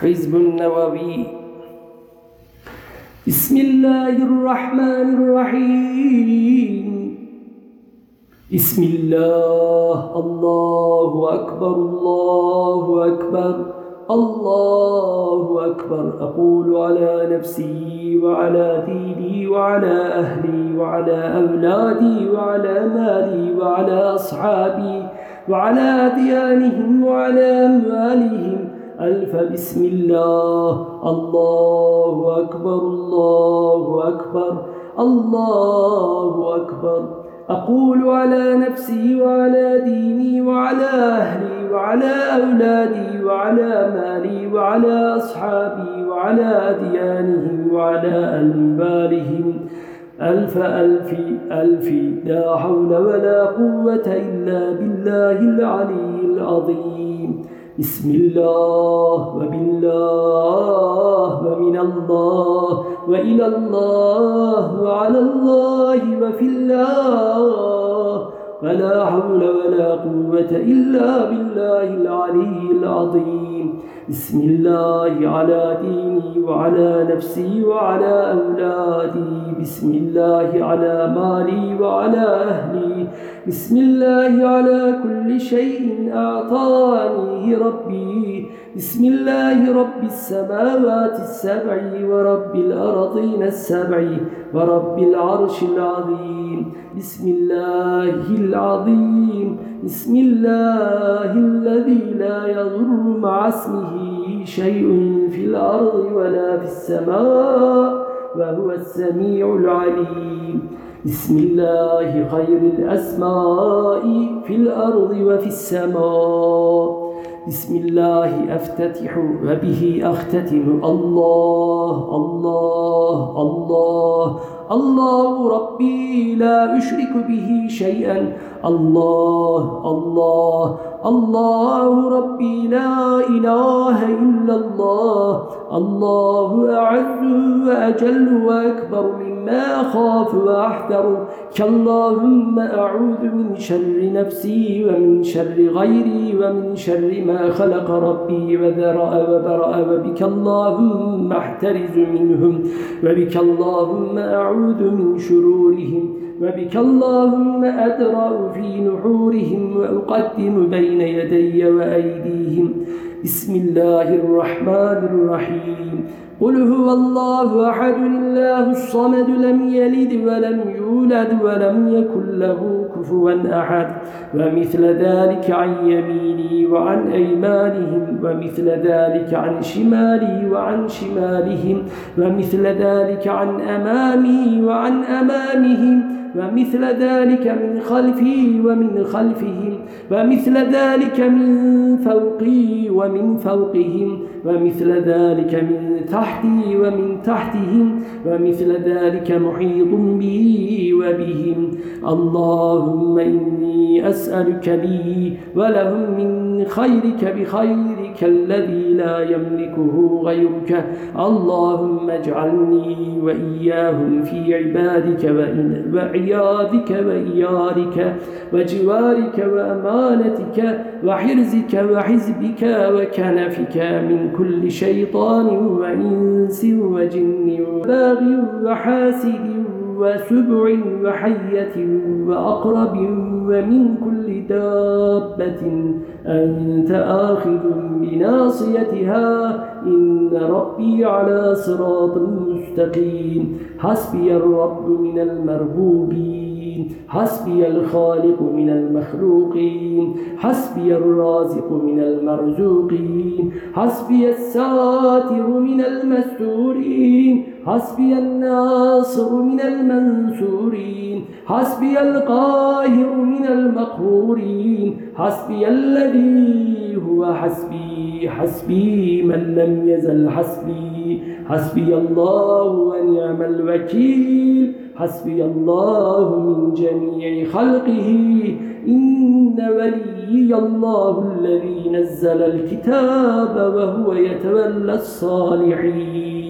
حزب النووي. بسم الله الرحمن الرحيم. بسم الله. الله أكبر. الله أكبر. الله أكبر. أقول على نفسي وعلى ديني وعلى أهلي وعلى أولادي وعلى مالي وعلى أصحابي وعلى ديانهم وعلى أموالهم ألف بسم الله. الله أكبر الله أكبر الله أكبر. أقول على نفسي وعلى ديني وعلى أهلي وعلى أولادي وعلى مالي وعلى أصحابي وعلى أديانهم وعلى أنبالهم ألف ألف ألف لا حول ولا قوة إلا بالله العلي العظيم. بسم الله وبالله ومن الله وإلى الله وعلى الله وفي الله. ولا حول ولا قوة إلا بالله العلي العظيم. بسم الله على ديني وعلى نفسي وعلى أولادي بسم الله على مالي وعلى أهلي بسم الله على كل شيء أعطانيه ربي. بسم الله رب السماوات السبع ورب الأرضين السبع ورب العرش العظيم. بسم الله العظيم. بسم الله الذي لا يضر مع اسمه شيء في الأرض ولا في السماء. وهو السميع العليم. بسم الله خير الأسماء في الأرض وفي السماء. بسم الله أفتتح وبه أختتم. الله الله الله. الله ربي لا أشرك به شيئا. الله الله. الله ربي لا إله إلا الله. الله أعز وأجل وأكبر مما أخاف وأحذر. كاللهم أعوذ من شر نفسي ومن شر غيري ومن شر ما خلق ربي وذرأ وبرأ. وبك اللهم أحترز منهم. وبك اللهم أعوذ من شرورهم. وبك اللهم أدرأ في نحورهم وأقدم بين يدي وأيديهم. بسم الله الرحمن الرحيم. قل هو الله أحد الله الصمد لم يلد ولم يولد ولم يكن له كفوا أحد. ومثل ذلك عن يميني وعن أيمانهم ومثل ذلك عن شمالي وعن شمالهم ومثل ذلك عن أمامي وعن أمامهم. ومثل ذلك من خلفي ومن خلفهم ومثل ذلك من فوقي ومن فوقهم ومثل ذلك من تحتي ومن تحتهم ومثل ذلك محيط بي وبهم. اللهم إني أسألك لي ولهم من خيرك بخيرك الذي لا يملكه غيرك. اللهم اجعلني وإياهم في عبادك وعيادك وإيارك وجوارك وأمانتك وحرزك وحزبك وكنفك من كل شيطان وإنس وجن وباغ وحاسد وسبع وحية وأقرب ومن كل دابة. أنت آخذ بناصيتها. إن ربي على صراط مستقيم. حسبي الرب من المربوبين. حسبي الخالق من المخلوقين. حسبي الرازق من المرزوقين. حسبي الساتر من المستورين. حسبي الناصر من المنصورين. حسبي القاهر من المقهورين. حسبي الذي هو حسبي. حسبي من لم يزل حسبي. حسبي الله ونعم الوكيل. حسبي الله من جميع خلقه. إن ولي الله الذي نزل الكتاب وهو يتولى الصالحين.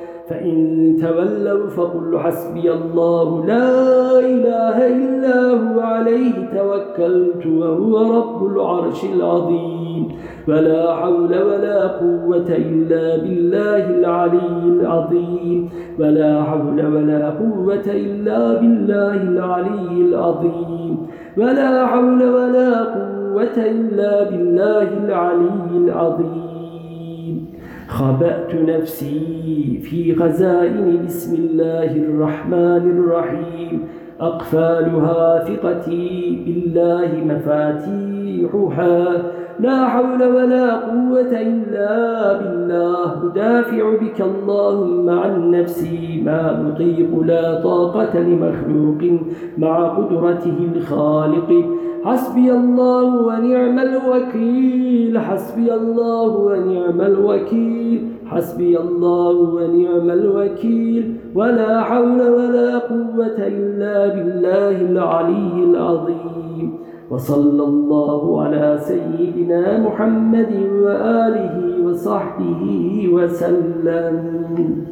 فإن تولوا فقل حسبي الله لا إله إلا هو عليه توكلت وهو رب العرش العظيم. ولا حول ولا قوة إلا بالله العلي العظيم. ولا حول ولا قوة إلا بالله العلي العظيم. ولا حول ولا قوة إلا بالله العلي العظيم. خبأت نفسي في خزائن بسم الله الرحمن الرحيم. أقفالها ثقتي بالله مفاتيحها. لا حول ولا قوة إلا بالله. أدافع بك اللهم عن نفسي ما أطيق لا طاقة لمخلوق مع قدرته الخالق. حسبي الله ونعم الوكيل. حسبي الله ونعم الوكيل. حسبي الله ونعم الوكيل. ولا حول ولا قوة إلا بالله العلي العظيم. وصلى الله على سيدنا محمد وآله وصحبه وسلم.